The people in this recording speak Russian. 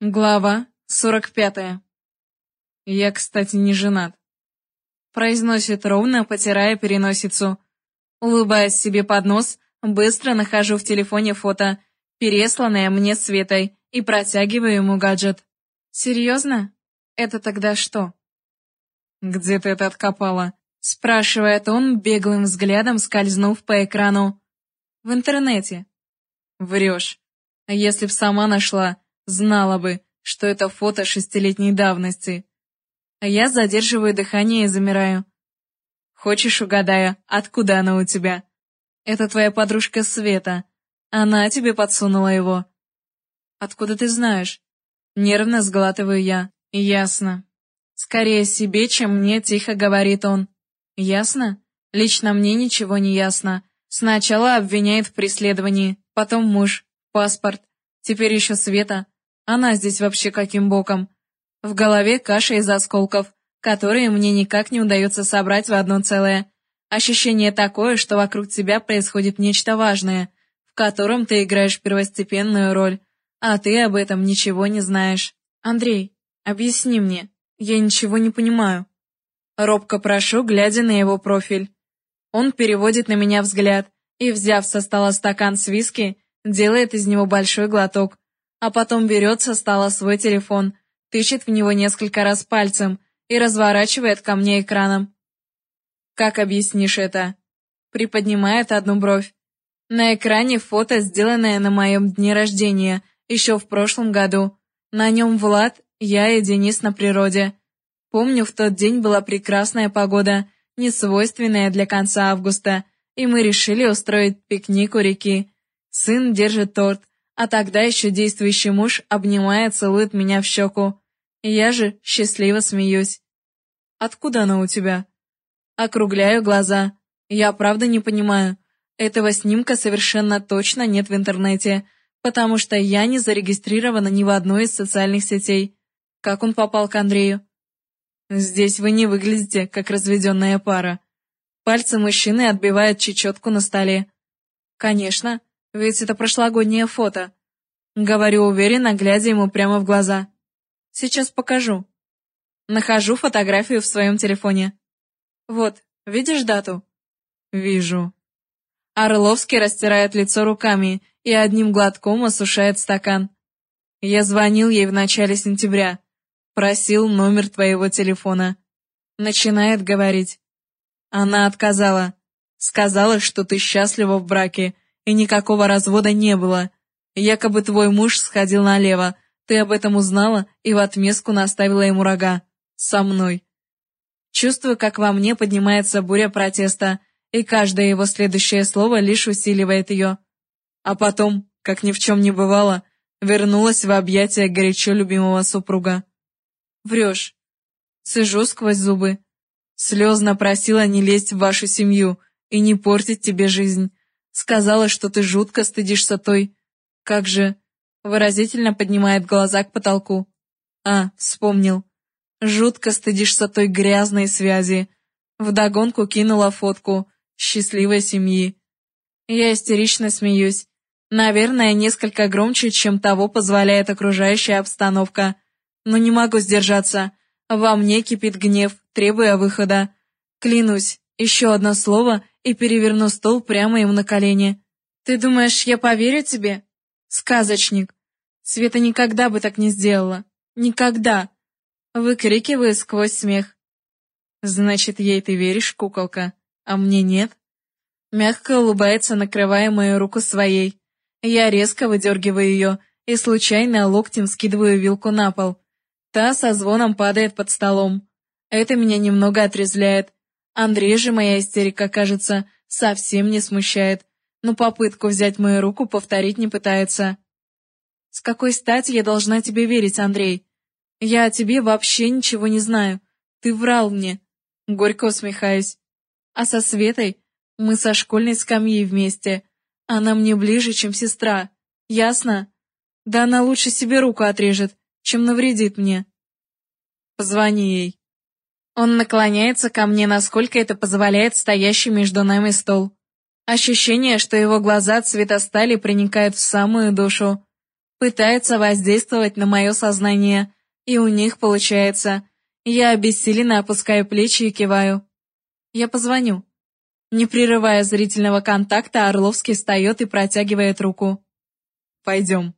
Глава 45. Я, кстати, не женат. Произносит ровно, потирая переносицу. Улыбаясь себе под нос, быстро нахожу в телефоне фото, пересланное мне Светой, и протягиваю ему гаджет. Серьезно? Это тогда что? Где ты это откопала? Спрашивает он, беглым взглядом скользнув по экрану. В интернете. Врешь. А если б сама нашла, Знала бы, что это фото шестилетней давности. А я задерживаю дыхание и замираю. Хочешь, угадаю, откуда она у тебя? Это твоя подружка Света. Она тебе подсунула его. Откуда ты знаешь? Нервно сглатываю я. Ясно. Скорее себе, чем мне, тихо говорит он. Ясно? Лично мне ничего не ясно. Сначала обвиняет в преследовании, потом муж, паспорт, теперь еще Света. Она здесь вообще каким боком? В голове каша из осколков, которые мне никак не удается собрать в одно целое. Ощущение такое, что вокруг тебя происходит нечто важное, в котором ты играешь первостепенную роль, а ты об этом ничего не знаешь. Андрей, объясни мне, я ничего не понимаю. Робко прошу, глядя на его профиль. Он переводит на меня взгляд и, взяв со стола стакан с виски, делает из него большой глоток, а потом берет со стола свой телефон, тычет в него несколько раз пальцем и разворачивает ко мне экраном. «Как объяснишь это?» Приподнимает одну бровь. На экране фото, сделанное на моем дне рождения, еще в прошлом году. На нем Влад, я и Денис на природе. Помню, в тот день была прекрасная погода, несвойственная для конца августа, и мы решили устроить пикник у реки. Сын держит торт, а тогда еще действующий муж обнимает, целует меня в щеку. И я же счастливо смеюсь. «Откуда она у тебя?» Округляю глаза. Я правда не понимаю. Этого снимка совершенно точно нет в интернете, потому что я не зарегистрирована ни в одной из социальных сетей. Как он попал к Андрею? Здесь вы не выглядите, как разведенная пара. Пальцы мужчины отбивают чечетку на столе. Конечно, ведь это прошлогоднее фото. Говорю уверенно, глядя ему прямо в глаза. Сейчас покажу. Нахожу фотографию в своем телефоне. Вот, видишь дату? Вижу. Орловский растирает лицо руками и одним глотком осушает стакан. Я звонил ей в начале сентября. Просил номер твоего телефона. Начинает говорить. Она отказала. Сказала, что ты счастлива в браке, и никакого развода не было. Якобы твой муж сходил налево, ты об этом узнала и в отместку наставила ему рога. Со мной. Чувствую, как во мне поднимается буря протеста, и каждое его следующее слово лишь усиливает ее. А потом, как ни в чем не бывало, вернулась в объятия горячо любимого супруга. Врешь. Сижу сквозь зубы. Слезно просила не лезть в вашу семью и не портить тебе жизнь. Сказала, что ты жутко стыдишься той. Как же...» Выразительно поднимает глаза к потолку. «А, вспомнил. Жутко стыдишься той грязной связи». Вдогонку кинула фотку счастливой семьи. Я истерично смеюсь. Наверное, несколько громче, чем того позволяет окружающая обстановка. Но не могу сдержаться. Во мне кипит гнев, требуя выхода. Клянусь, еще одно слово — и переверну стол прямо ему на колени. «Ты думаешь, я поверю тебе?» «Сказочник! Света никогда бы так не сделала. Никогда!» Выкрикиваю сквозь смех. «Значит, ей ты веришь, куколка, а мне нет?» Мягко улыбается, накрывая мою руку своей. Я резко выдергиваю ее и случайно локтем скидываю вилку на пол. Та со звоном падает под столом. Это меня немного отрезвляет, Андрей же моя истерика, кажется, совсем не смущает, но попытку взять мою руку повторить не пытается. «С какой стати я должна тебе верить, Андрей? Я о тебе вообще ничего не знаю. Ты врал мне». Горько усмехаюсь. «А со Светой мы со школьной скамьей вместе. Она мне ближе, чем сестра. Ясно? Да она лучше себе руку отрежет, чем навредит мне». «Позвони ей», он наклоняется ко мне, насколько это позволяет стоящий между нами стол. Ощущение, что его глаза цвета стали проникают в самую душу. пытаются воздействовать на мое сознание, и у них получается. Я обессиленно опускаю плечи и киваю. Я позвоню. Не прерывая зрительного контакта, Орловский встает и протягивает руку. «Пойдем».